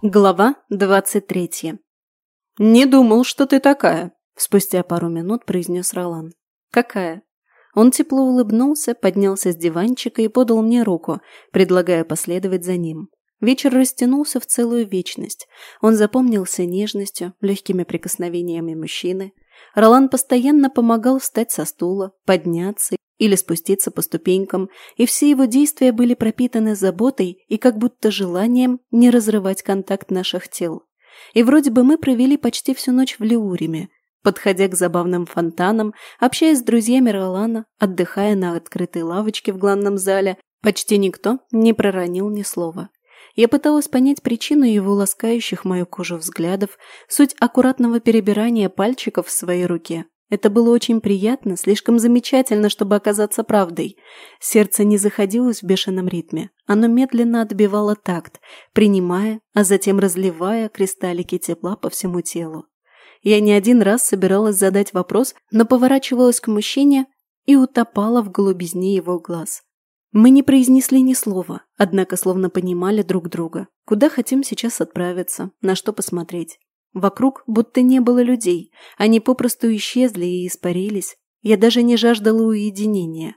Глава 23. «Не думал, что ты такая», – спустя пару минут произнес Ролан. «Какая?» Он тепло улыбнулся, поднялся с диванчика и подал мне руку, предлагая последовать за ним. Вечер растянулся в целую вечность. Он запомнился нежностью, легкими прикосновениями мужчины. Ролан постоянно помогал встать со стула, подняться или спуститься по ступенькам, и все его действия были пропитаны заботой и как будто желанием не разрывать контакт наших тел. И вроде бы мы провели почти всю ночь в Леуриме, подходя к забавным фонтанам, общаясь с друзьями Ролана, отдыхая на открытой лавочке в главном зале, почти никто не проронил ни слова. Я пыталась понять причину его ласкающих мою кожу взглядов, суть аккуратного перебирания пальчиков в своей руке, это было очень приятно, слишком замечательно, чтобы оказаться правдой. Сердце не заходилось в бешеном ритме. Оно медленно отбивало такт, принимая, а затем разливая кристаллики тепла по всему телу. Я не один раз собиралась задать вопрос, но поворачивалась к мужчине и утопала в голубизне его глаз. Мы не произнесли ни слова, однако словно понимали друг друга, куда хотим сейчас отправиться, на что посмотреть. Вокруг будто не было людей, они попросту исчезли и испарились. Я даже не жаждала уединения.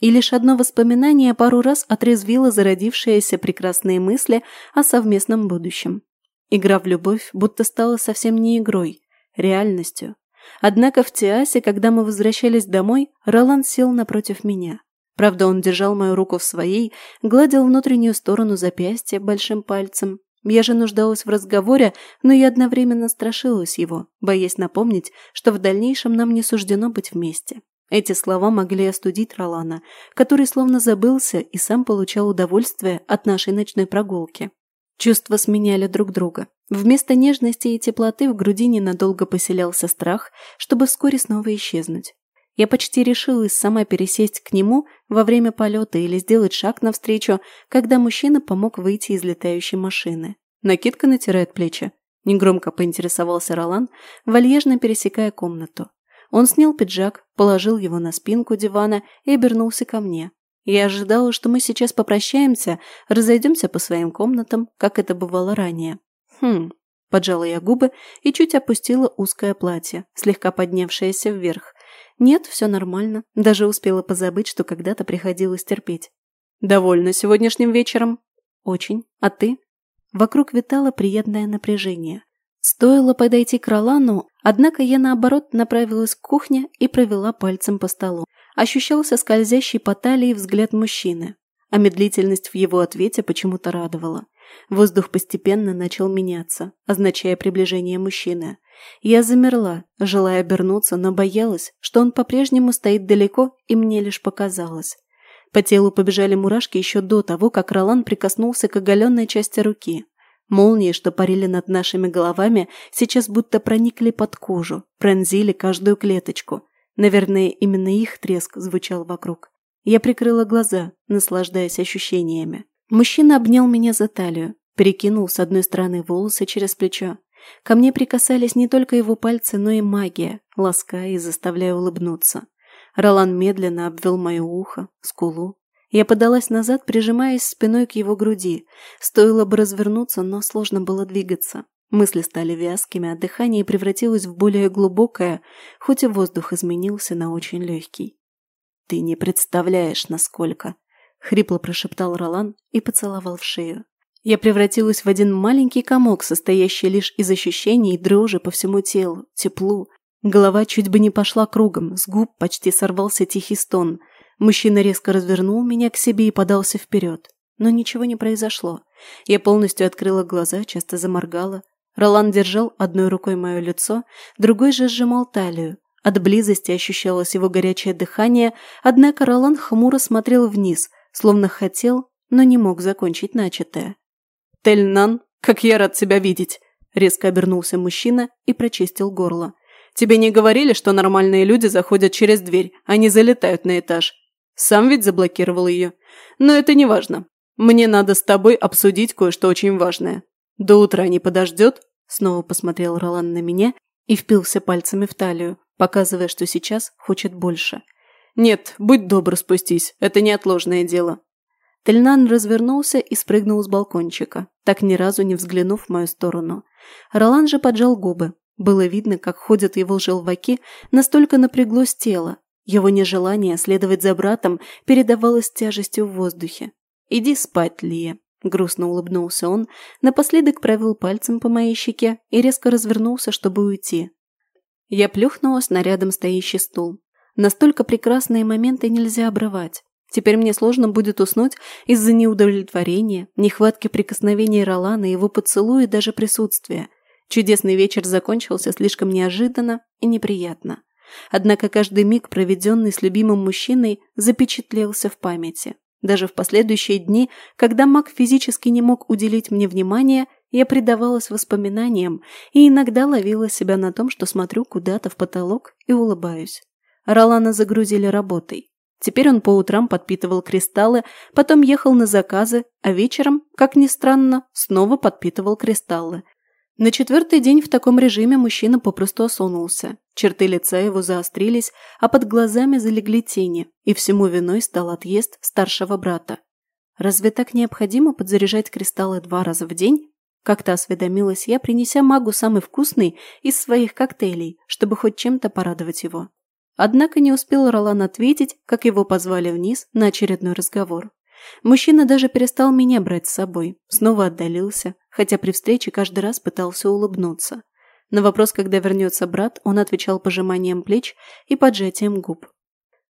И лишь одно воспоминание пару раз отрезвило зародившиеся прекрасные мысли о совместном будущем. Игра в любовь будто стала совсем не игрой, реальностью. Однако в Тиасе, когда мы возвращались домой, Ролан сел напротив меня. Правда, он держал мою руку в своей, гладил внутреннюю сторону запястья большим пальцем, я же нуждалась в разговоре, но я одновременно страшилась его, боясь напомнить, что в дальнейшем нам не суждено быть вместе. Эти слова могли остудить Ролана, который словно забылся и сам получал удовольствие от нашей ночной прогулки. Чувства сменяли друг друга. Вместо нежности и теплоты в груди ненадолго поселялся страх, чтобы вскоре снова исчезнуть. Я почти решилась сама пересесть к нему во время полета или сделать шаг навстречу, когда мужчина помог выйти из летающей машины. Накидка натирает плечи. Негромко поинтересовался Ролан, вальяжно пересекая комнату. Он снял пиджак, положил его на спинку дивана и обернулся ко мне. Я ожидала, что мы сейчас попрощаемся, разойдемся по своим комнатам, как это бывало ранее. Хм, поджала я губы и чуть опустила узкое платье, слегка поднявшееся вверх, «Нет, все нормально. Даже успела позабыть, что когда-то приходилось терпеть». «Довольна сегодняшним вечером?» «Очень. А ты?» Вокруг витало приятное напряжение. Стоило подойти к Ролану, однако я, наоборот, направилась к кухне и провела пальцем по столу. Ощущался скользящий по талии взгляд мужчины, а медлительность в его ответе почему-то радовала. Воздух постепенно начал меняться, означая приближение мужчины. Я замерла, желая обернуться, но боялась, что он по-прежнему стоит далеко, и мне лишь показалось. По телу побежали мурашки еще до того, как Ролан прикоснулся к оголенной части руки. Молнии, что парили над нашими головами, сейчас будто проникли под кожу, пронзили каждую клеточку. Наверное, именно их треск звучал вокруг. Я прикрыла глаза, наслаждаясь ощущениями. Мужчина обнял меня за талию, перекинул с одной стороны волосы через плечо, Ко мне прикасались не только его пальцы, но и магия, лаская и заставляя улыбнуться. Ролан медленно обвел мое ухо, скулу. Я подалась назад, прижимаясь спиной к его груди. Стоило бы развернуться, но сложно было двигаться. Мысли стали вязкими, а дыхание превратилось в более глубокое, хоть и воздух изменился на очень легкий. «Ты не представляешь, насколько!» — хрипло прошептал Ролан и поцеловал в шею. Я превратилась в один маленький комок, состоящий лишь из ощущений дрожи по всему телу, теплу. Голова чуть бы не пошла кругом, с губ почти сорвался тихий стон. Мужчина резко развернул меня к себе и подался вперед. Но ничего не произошло. Я полностью открыла глаза, часто заморгала. Ролан держал одной рукой мое лицо, другой же сжимал талию. От близости ощущалось его горячее дыхание, однако Ролан хмуро смотрел вниз, словно хотел, но не мог закончить начатое. Тельнан, как я рад тебя видеть!» Резко обернулся мужчина и прочистил горло. «Тебе не говорили, что нормальные люди заходят через дверь, а не залетают на этаж? Сам ведь заблокировал ее. Но это не важно. Мне надо с тобой обсудить кое-что очень важное. До утра не подождет?» Снова посмотрел Ролан на меня и впился пальцами в талию, показывая, что сейчас хочет больше. «Нет, будь добр, спустись. Это неотложное дело. Тельнан развернулся и спрыгнул с балкончика, так ни разу не взглянув в мою сторону. Ролан же поджал губы. Было видно, как ходят его желваки, настолько напряглось тело. Его нежелание следовать за братом передавалось тяжестью в воздухе. «Иди спать, Лия», – грустно улыбнулся он, напоследок провел пальцем по моей щеке и резко развернулся, чтобы уйти. Я плюхнулась на рядом стоящий стул. Настолько прекрасные моменты нельзя обрывать. Теперь мне сложно будет уснуть из-за неудовлетворения, нехватки прикосновений Ролана, его поцелуя и даже присутствия. Чудесный вечер закончился слишком неожиданно и неприятно. Однако каждый миг, проведенный с любимым мужчиной, запечатлелся в памяти. Даже в последующие дни, когда Мак физически не мог уделить мне внимания, я предавалась воспоминаниям и иногда ловила себя на том, что смотрю куда-то в потолок и улыбаюсь. Ролана загрузили работой. Теперь он по утрам подпитывал кристаллы, потом ехал на заказы, а вечером, как ни странно, снова подпитывал кристаллы. На четвертый день в таком режиме мужчина попросту осунулся. Черты лица его заострились, а под глазами залегли тени, и всему виной стал отъезд старшего брата. «Разве так необходимо подзаряжать кристаллы два раза в день?» Как-то осведомилась я, принеся магу самый вкусный из своих коктейлей, чтобы хоть чем-то порадовать его. Однако не успел Ролан ответить, как его позвали вниз на очередной разговор. Мужчина даже перестал меня брать с собой, снова отдалился, хотя при встрече каждый раз пытался улыбнуться. На вопрос, когда вернется брат, он отвечал пожиманием плеч и поджатием губ.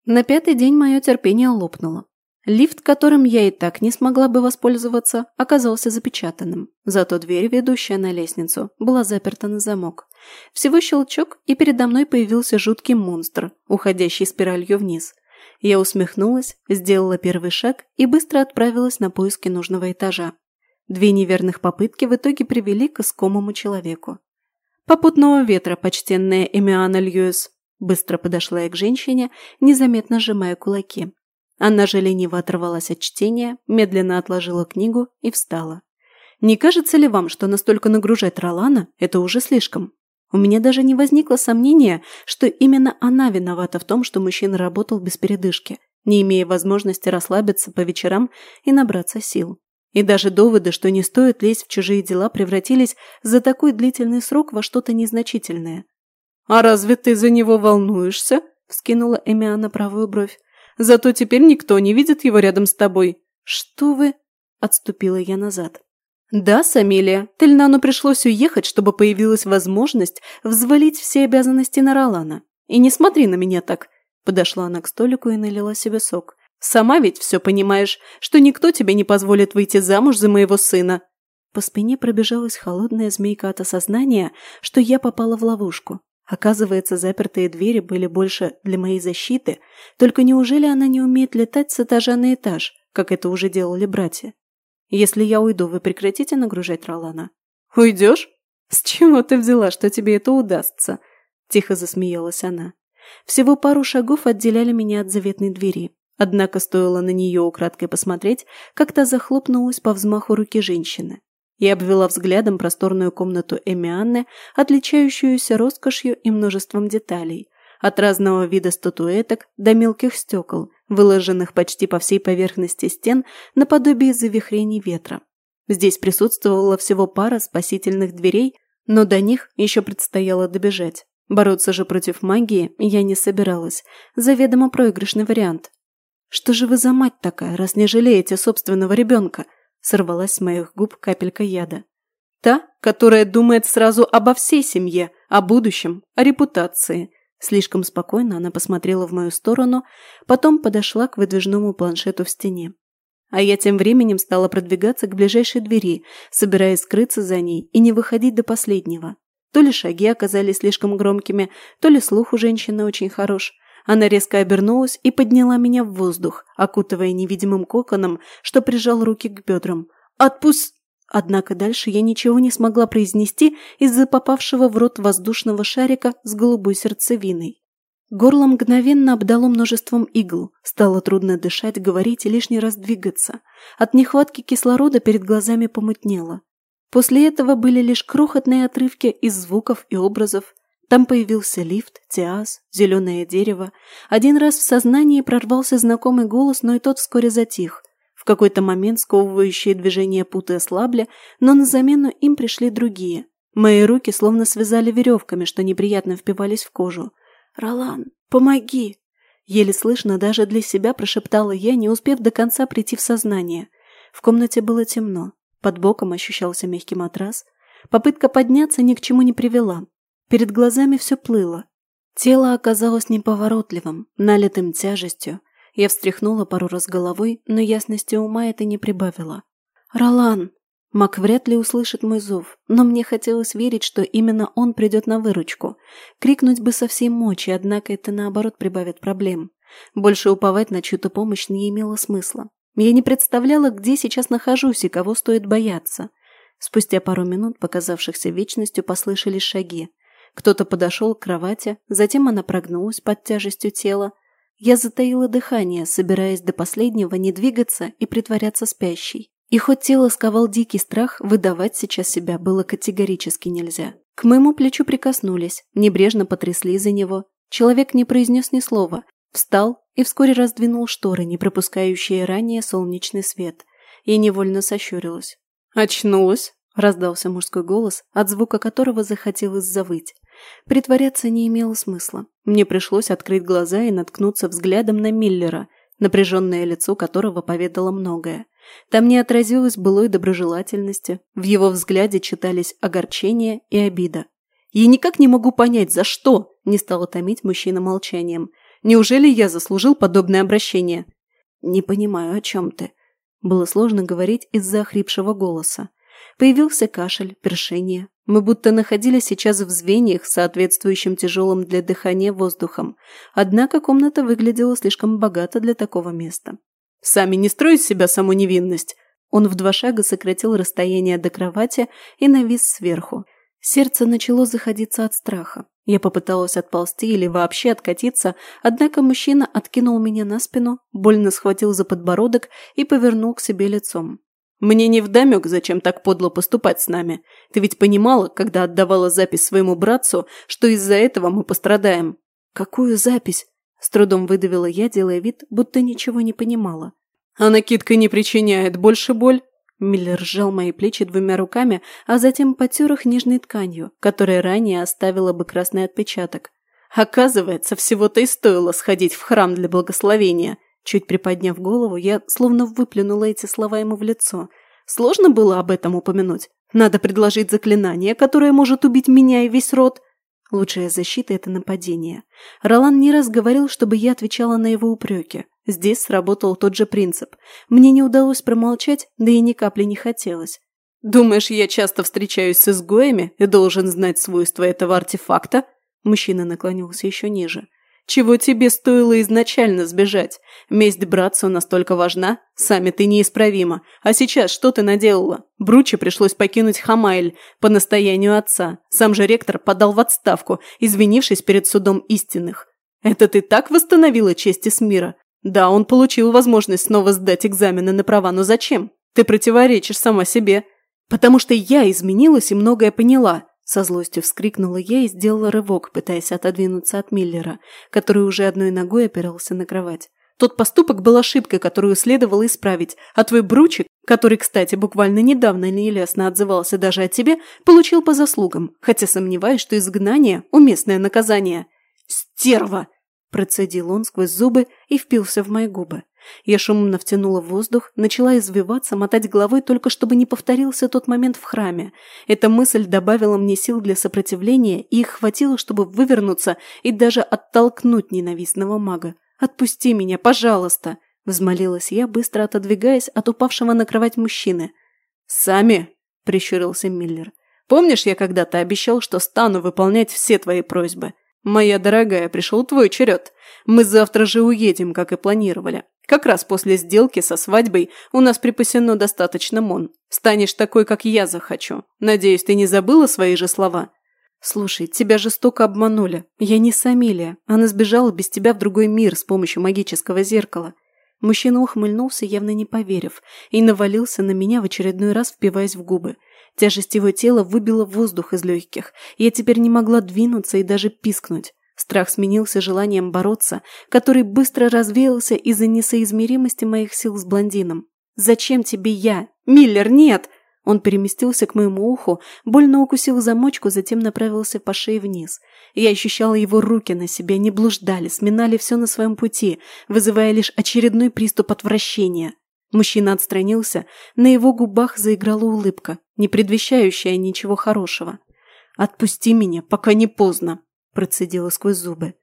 На пятый день мое терпение лопнуло. Лифт, которым я и так не смогла бы воспользоваться, оказался запечатанным. Зато дверь, ведущая на лестницу, была заперта на замок. Всего щелчок, и передо мной появился жуткий монстр, уходящий спиралью вниз. Я усмехнулась, сделала первый шаг и быстро отправилась на поиски нужного этажа. Две неверных попытки в итоге привели к искомому человеку. «Попутного ветра, почтенная Эмиана Льюис!» Быстро подошла я к женщине, незаметно сжимая кулаки. Она же лениво оторвалась от чтения, медленно отложила книгу и встала. «Не кажется ли вам, что настолько нагружать Ролана – это уже слишком?» У меня даже не возникло сомнения, что именно она виновата в том, что мужчина работал без передышки, не имея возможности расслабиться по вечерам и набраться сил. И даже доводы, что не стоит лезть в чужие дела, превратились за такой длительный срок во что-то незначительное. «А разве ты за него волнуешься?» – вскинула Эмиана правую бровь. «Зато теперь никто не видит его рядом с тобой». «Что вы?» – отступила я назад. «Да, Самилия, Тельнану пришлось уехать, чтобы появилась возможность взвалить все обязанности на Ролана. И не смотри на меня так!» Подошла она к столику и налила себе сок. «Сама ведь все понимаешь, что никто тебе не позволит выйти замуж за моего сына!» По спине пробежалась холодная змейка от осознания, что я попала в ловушку. Оказывается, запертые двери были больше для моей защиты, только неужели она не умеет летать с этажа на этаж, как это уже делали братья? Если я уйду, вы прекратите нагружать Ролана?» «Уйдешь? С чего ты взяла, что тебе это удастся?» Тихо засмеялась она. Всего пару шагов отделяли меня от заветной двери. Однако стоило на нее украдкой посмотреть, как та захлопнулась по взмаху руки женщины. Я обвела взглядом просторную комнату Эмианны, отличающуюся роскошью и множеством деталей, от разного вида статуэток до мелких стекол, выложенных почти по всей поверхности стен наподобие завихрений ветра. Здесь присутствовала всего пара спасительных дверей, но до них еще предстояло добежать. Бороться же против магии я не собиралась. Заведомо проигрышный вариант. «Что же вы за мать такая, раз не жалеете собственного ребенка?» Сорвалась с моих губ капелька яда. «Та, которая думает сразу обо всей семье, о будущем, о репутации. Слишком спокойно она посмотрела в мою сторону, потом подошла к выдвижному планшету в стене. А я тем временем стала продвигаться к ближайшей двери, собираясь скрыться за ней и не выходить до последнего. То ли шаги оказались слишком громкими, то ли слух у женщины очень хорош. Она резко обернулась и подняла меня в воздух, окутывая невидимым коконом, что прижал руки к бедрам. Отпусть! Однако дальше я ничего не смогла произнести из-за попавшего в рот воздушного шарика с голубой сердцевиной. Горло мгновенно обдало множеством игл, стало трудно дышать, говорить и лишний раз двигаться. От нехватки кислорода перед глазами помутнело. После этого были лишь крохотные отрывки из звуков и образов. Там появился лифт, тиаз, зеленое дерево. Один раз в сознании прорвался знакомый голос, но и тот вскоре затих – какой-то момент сковывающие движения пута ослабли, но на замену им пришли другие. Мои руки словно связали веревками, что неприятно впивались в кожу. «Ролан, помоги!» Еле слышно даже для себя прошептала я, не успев до конца прийти в сознание. В комнате было темно. Под боком ощущался мягкий матрас. Попытка подняться ни к чему не привела. Перед глазами все плыло. Тело оказалось неповоротливым, налитым тяжестью, я встряхнула пару раз головой, но ясности ума это не прибавило. «Ролан!» Мак вряд ли услышит мой зов, но мне хотелось верить, что именно он придет на выручку. Крикнуть бы со всей мочи, однако это наоборот прибавит проблем. Больше уповать на чью-то помощь не имело смысла. Я не представляла, где сейчас нахожусь и кого стоит бояться. Спустя пару минут, показавшихся вечностью, послышались шаги. Кто-то подошел к кровати, затем она прогнулась под тяжестью тела, я затаила дыхание, собираясь до последнего не двигаться и притворяться спящей. И хоть тело сковал дикий страх, выдавать сейчас себя было категорически нельзя. К моему плечу прикоснулись, небрежно потрясли за него. Человек не произнес ни слова, встал и вскоре раздвинул шторы, не пропускающие ранее солнечный свет. И невольно сощурилась. «Очнулась?» – раздался мужской голос, от звука которого захотелось завыть. Притворяться не имело смысла. Мне пришлось открыть глаза и наткнуться взглядом на Миллера, напряженное лицо которого поведало многое. Там не отразилось былой доброжелательности, в его взгляде читались огорчение и обида. «Я никак не могу понять, за что?» – не стал томить мужчина молчанием. «Неужели я заслужил подобное обращение?» «Не понимаю, о чем ты?» Было сложно говорить из-за охрипшего голоса. Появился кашель, першение, мы будто находились сейчас в звеньях, соответствующим тяжелым для дыхания воздухом. Однако комната выглядела слишком богато для такого места. «Сами не строй из себя саму невинность!» Он в два шага сократил расстояние до кровати и навис сверху. Сердце начало заходиться от страха. Я попыталась отползти или вообще откатиться, однако мужчина откинул меня на спину, больно схватил за подбородок и повернул к себе лицом. Мне не вдомек, зачем так подло поступать с нами. Ты ведь понимала, когда отдавала запись своему братцу, что из-за этого мы пострадаем. Какую запись? С трудом выдавила я, делая вид, будто ничего не понимала. А накидка не причиняет больше боль? Миллер сжал мои плечи двумя руками, а затем потер их нежной тканью, которая ранее оставила бы красный отпечаток. Оказывается, всего-то и стоило сходить в храм для благословения. Чуть приподняв голову, я словно выплюнула эти слова ему в лицо. Сложно было об этом упомянуть. Надо предложить заклинание, которое может убить меня и весь род. Лучшая защита – это нападение. Ролан не раз говорил, чтобы я отвечала на его упреки. Здесь сработал тот же принцип. Мне не удалось промолчать, да и ни капли не хотелось. «Думаешь, я часто встречаюсь с изгоями и должен знать свойства этого артефакта?» Мужчина наклонился еще ниже. Чего тебе стоило изначально сбежать? Месть братцу настолько важна? Сами ты неисправима. А сейчас что ты наделала? Бруче пришлось покинуть Хамайль по настоянию отца. Сам же ректор подал в отставку, извинившись перед судом истинных. Это ты так восстановила честь Исмира? Да, он получил возможность снова сдать экзамены на права, но зачем? Ты противоречишь сама себе. Потому что я изменилась и многое поняла. Со злостью вскрикнула я и сделала рывок, пытаясь отодвинуться от Миллера, который уже одной ногой опирался на кровать. Тот поступок был ошибкой, которую следовало исправить, а твой бручик, который, кстати, буквально недавно неясно отзывался даже о тебе, получил по заслугам, хотя сомневаюсь, что изгнание – уместное наказание. «Стерва!» – процедил он сквозь зубы и впился в мои губы. Я шумно втянула воздух, начала извиваться, мотать головой, только чтобы не повторился тот момент в храме. Эта мысль добавила мне сил для сопротивления, и их хватило, чтобы вывернуться и даже оттолкнуть ненавистного мага. «Отпусти меня, пожалуйста!» – взмолилась я, быстро отодвигаясь от упавшего на кровать мужчины. «Сами!» – прищурился Миллер. «Помнишь, я когда-то обещал, что стану выполнять все твои просьбы?» «Моя дорогая, пришел твой черед. Мы завтра же уедем, как и планировали. Как раз после сделки со свадьбой у нас припасено достаточно мон. Станешь такой, как я захочу. Надеюсь, ты не забыла свои же слова?» «Слушай, тебя жестоко обманули. Я не Самилия. Она сбежала без тебя в другой мир с помощью магического зеркала». Мужчина ухмыльнулся, явно не поверив, и навалился на меня в очередной раз, впиваясь в губы. Тяжесть его тела выбила воздух из легких. Я теперь не могла двинуться и даже пискнуть. Страх сменился желанием бороться, который быстро развеялся из-за несоизмеримости моих сил с блондином. «Зачем тебе я? Миллер, нет!» Он переместился к моему уху, больно укусил замочку, затем направился по шее вниз. Я ощущала его руки на себе, не блуждали, сминали все на своем пути, вызывая лишь очередной приступ отвращения. Мужчина отстранился, на его губах заиграла улыбка, не предвещающая ничего хорошего. «Отпусти меня, пока не поздно», Процедила сквозь зубы.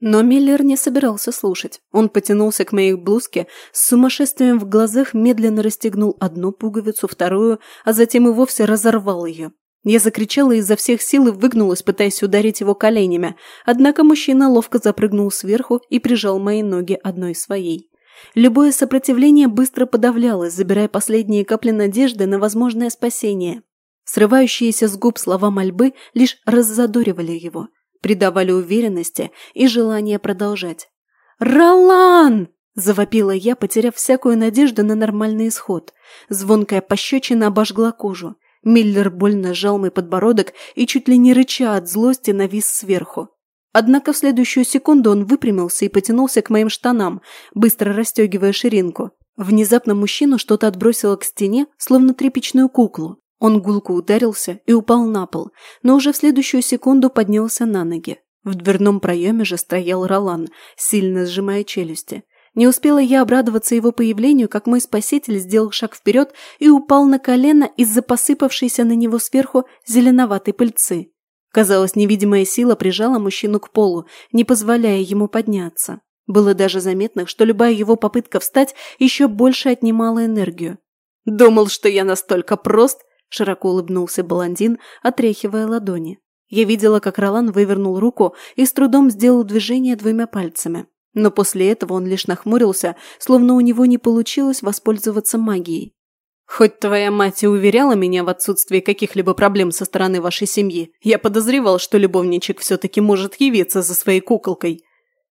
Но Миллер не собирался слушать. Он потянулся к моей блузке, с сумасшествием в глазах медленно расстегнул одну пуговицу, вторую, а затем и вовсе разорвал ее. Я закричала изо всех сил и выгнулась, пытаясь ударить его коленями. Однако мужчина ловко запрыгнул сверху и прижал мои ноги одной своей. Любое сопротивление быстро подавлялось, забирая последние капли надежды на возможное спасение. Срывающиеся с губ слова мольбы лишь раззадоривали его – придавали уверенности и желание продолжать. «Ролан!» – завопила я, потеряв всякую надежду на нормальный исход. Звонкая пощечина обожгла кожу. Миллер больно сжал мой подбородок и чуть ли не рыча от злости навис сверху. Однако в следующую секунду он выпрямился и потянулся к моим штанам, быстро расстегивая ширинку. Внезапно мужчину что-то отбросило к стене, словно тряпичную куклу. Он гулко ударился и упал на пол, но уже в следующую секунду поднялся на ноги. В дверном проеме же стоял Ролан, сильно сжимая челюсти. Не успела я обрадоваться его появлению, как мой спаситель сделал шаг вперед и упал на колено из-за посыпавшейся на него сверху зеленоватой пыльцы. Казалось, невидимая сила прижала мужчину к полу, не позволяя ему подняться. Было даже заметно, что любая его попытка встать еще больше отнимала энергию. «Думал, что я настолько прост, Широко улыбнулся блондин, отряхивая ладони. Я видела, как Ролан вывернул руку и с трудом сделал движение двумя пальцами. Но после этого он лишь нахмурился, словно у него не получилось воспользоваться магией. «Хоть твоя мать и уверяла меня в отсутствии каких-либо проблем со стороны вашей семьи, я подозревал, что любовничек все-таки может явиться за своей куколкой».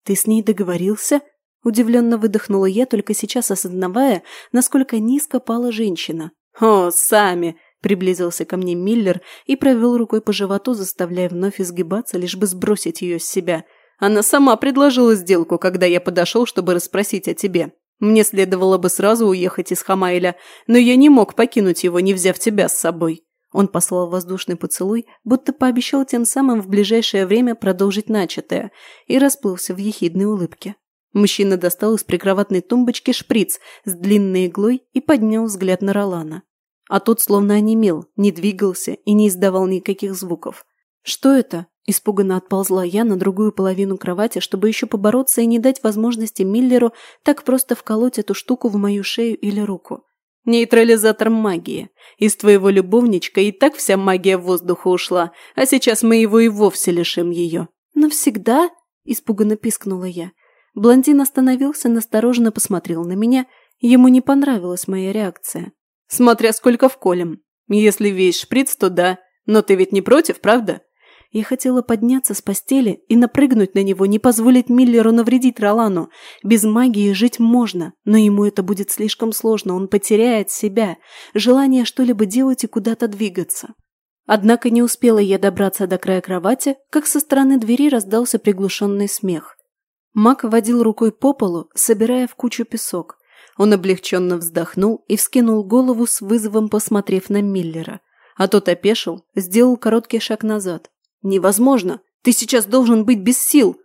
«Ты с ней договорился?» Удивленно выдохнула я, только сейчас осознавая, насколько низко пала женщина. «О, сами!» Приблизился ко мне Миллер и провел рукой по животу, заставляя вновь изгибаться, лишь бы сбросить ее с себя. Она сама предложила сделку, когда я подошел, чтобы расспросить о тебе. Мне следовало бы сразу уехать из Хамайля, но я не мог покинуть его, не взяв тебя с собой. Он послал воздушный поцелуй, будто пообещал тем самым в ближайшее время продолжить начатое, и расплылся в ехидной улыбке. Мужчина достал из прикроватной тумбочки шприц с длинной иглой и поднял взгляд на Ролана а тот словно онемел, не двигался и не издавал никаких звуков. «Что это?» – испуганно отползла я на другую половину кровати, чтобы еще побороться и не дать возможности Миллеру так просто вколоть эту штуку в мою шею или руку. «Нейтрализатор магии. Из твоего любовничка и так вся магия в воздуха ушла, а сейчас мы его и вовсе лишим ее». «Навсегда?» – испуганно пискнула я. Блондин остановился, настороженно посмотрел на меня. Ему не понравилась моя реакция. Смотря сколько в колем. Если весь шприц, то да. Но ты ведь не против, правда? Я хотела подняться с постели и напрыгнуть на него, не позволить Миллеру навредить Ролану. Без магии жить можно, но ему это будет слишком сложно, он потеряет себя, желание что-либо делать и куда-то двигаться. Однако не успела я добраться до края кровати, как со стороны двери раздался приглушенный смех. Мак водил рукой по полу, собирая в кучу песок. Он облегченно вздохнул и вскинул голову с вызовом, посмотрев на Миллера. А тот опешил, сделал короткий шаг назад. «Невозможно! Ты сейчас должен быть без сил!»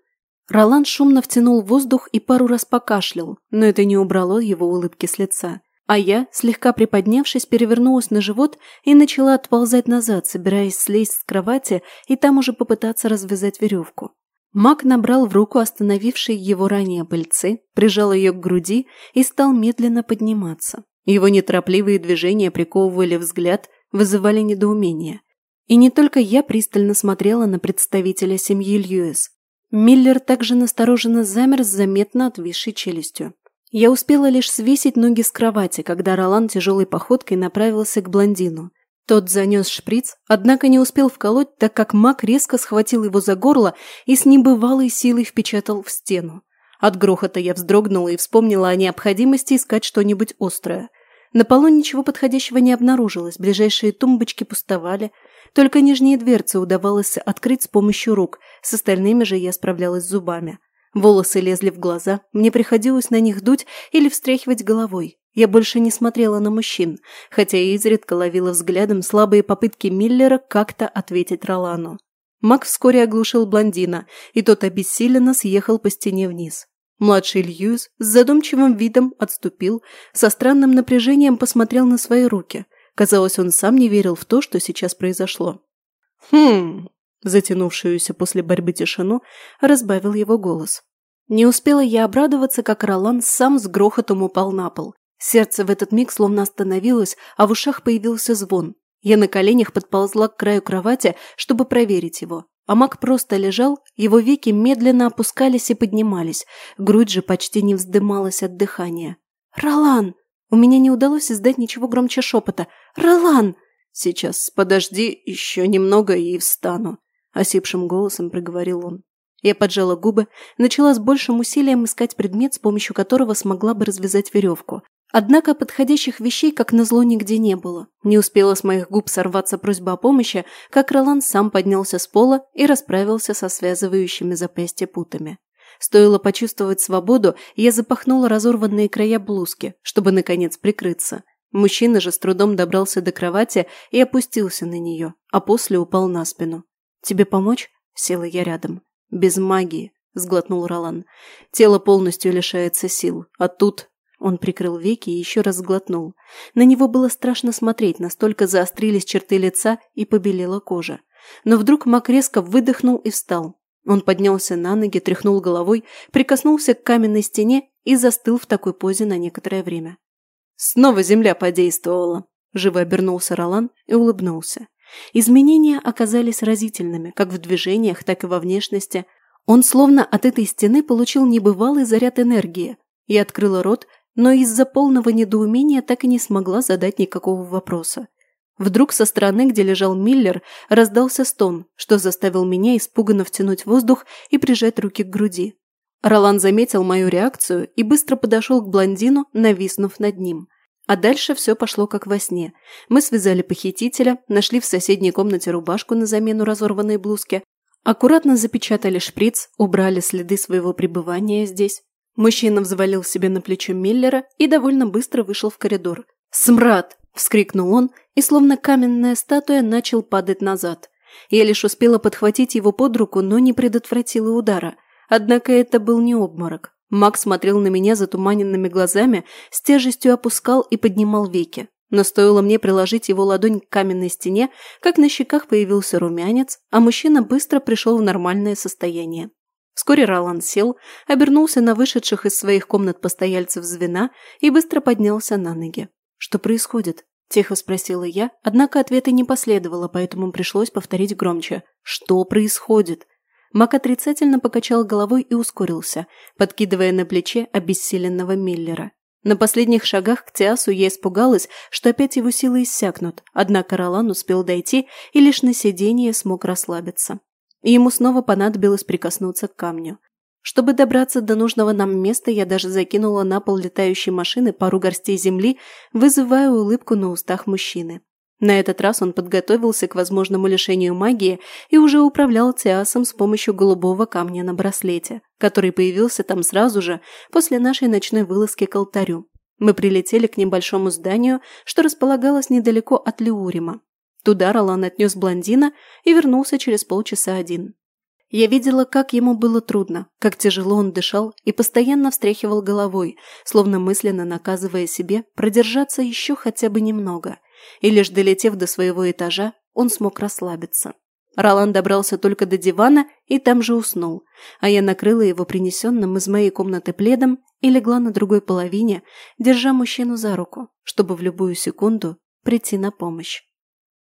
Ролан шумно втянул воздух и пару раз покашлял, но это не убрало его улыбки с лица. А я, слегка приподнявшись, перевернулась на живот и начала отползать назад, собираясь слезть с кровати и там уже попытаться развязать веревку. Маг набрал в руку остановивший его ранее пыльцы, прижал ее к груди и стал медленно подниматься. Его неторопливые движения приковывали взгляд, вызывали недоумение. И не только я пристально смотрела на представителя семьи Льюис. Миллер также настороженно замер с заметно отвисшей челюстью. Я успела лишь свесить ноги с кровати, когда Ролан тяжелой походкой направился к блондину. Тот занес шприц, однако не успел вколоть, так как маг резко схватил его за горло и с небывалой силой впечатал в стену. От грохота я вздрогнула и вспомнила о необходимости искать что-нибудь острое. На полу ничего подходящего не обнаружилось, ближайшие тумбочки пустовали, только нижние дверцы удавалось открыть с помощью рук, с остальными же я справлялась зубами. Волосы лезли в глаза, мне приходилось на них дуть или встряхивать головой. Я больше не смотрела на мужчин, хотя изредка ловила взглядом слабые попытки Миллера как-то ответить Ролану. Мак вскоре оглушил блондина, и тот обессиленно съехал по стене вниз. Младший Льюис с задумчивым видом отступил, со странным напряжением посмотрел на свои руки. Казалось, он сам не верил в то, что сейчас произошло. «Хм...» – затянувшуюся после борьбы тишину разбавил его голос. Не успела я обрадоваться, как Ролан сам с грохотом упал на пол. Сердце в этот миг словно остановилось, а в ушах появился звон. Я на коленях подползла к краю кровати, чтобы проверить его. А маг просто лежал, его веки медленно опускались и поднимались, грудь же почти не вздымалась от дыхания. «Ролан!» У меня не удалось издать ничего громче шепота. «Ролан!» «Сейчас, подожди, еще немного и встану», — осипшим голосом проговорил он. Я поджала губы, начала с большим усилием искать предмет, с помощью которого смогла бы развязать веревку. Однако подходящих вещей, как назло, нигде не было. Не успела с моих губ сорваться просьба о помощи, как Ролан сам поднялся с пола и расправился со связывающими запястья путами. Стоило почувствовать свободу, я запахнула разорванные края блузки, чтобы, наконец, прикрыться. Мужчина же с трудом добрался до кровати и опустился на нее, а после упал на спину. «Тебе помочь?» – села я рядом. «Без магии», – сглотнул Ролан. «Тело полностью лишается сил, а тут он прикрыл веки и еще раз глотнул. На него было страшно смотреть, настолько заострились черты лица и побелела кожа. Но вдруг Мак резко выдохнул и встал. Он поднялся на ноги, тряхнул головой, прикоснулся к каменной стене и застыл в такой позе на некоторое время. «Снова земля подействовала!» – живо обернулся Ролан и улыбнулся. Изменения оказались разительными, как в движениях, так и во внешности. Он словно от этой стены получил небывалый заряд энергии. и открыла рот, но из-за полного недоумения так и не смогла задать никакого вопроса. Вдруг со стороны, где лежал Миллер, раздался стон, что заставил меня испуганно втянуть воздух и прижать руки к груди. Ролан заметил мою реакцию и быстро подошел к блондину, нависнув над ним. А дальше все пошло как во сне. Мы связали похитителя, нашли в соседней комнате рубашку на замену разорванной блузки, аккуратно запечатали шприц, убрали следы своего пребывания здесь, Мужчина взвалил себе на плечо Миллера и довольно быстро вышел в коридор. «Смрад!» – вскрикнул он, и словно каменная статуя начал падать назад. Я лишь успела подхватить его под руку, но не предотвратила удара. Однако это был не обморок. Макс смотрел на меня затуманенными глазами, с тяжестью опускал и поднимал веки. Но стоило мне приложить его ладонь к каменной стене, как на щеках появился румянец, а мужчина быстро пришел в нормальное состояние. Вскоре Ролан сел, обернулся на вышедших из своих комнат постояльцев звена и быстро поднялся на ноги. «Что происходит?» – тихо спросила я, однако ответа не последовало, поэтому пришлось повторить громче. «Что происходит?» Мак отрицательно покачал головой и ускорился, подкидывая на плече обессиленного Миллера. На последних шагах к Тиасу я испугалась, что опять его силы иссякнут, однако Ролан успел дойти и лишь на сиденье смог расслабиться и ему снова понадобилось прикоснуться к камню. Чтобы добраться до нужного нам места, я даже закинула на пол летающей машины пару горстей земли, вызывая улыбку на устах мужчины. На этот раз он подготовился к возможному лишению магии и уже управлял Тиасом с помощью голубого камня на браслете, который появился там сразу же после нашей ночной вылазки к алтарю. Мы прилетели к небольшому зданию, что располагалось недалеко от Леурима, Туда Ролан отнес блондина и вернулся через полчаса один. Я видела, как ему было трудно, как тяжело он дышал и постоянно встряхивал головой, словно мысленно наказывая себе продержаться еще хотя бы немного. И лишь долетев до своего этажа, он смог расслабиться. Ролан добрался только до дивана и там же уснул, а я накрыла его принесенным из моей комнаты пледом и легла на другой половине, держа мужчину за руку, чтобы в любую секунду прийти на помощь.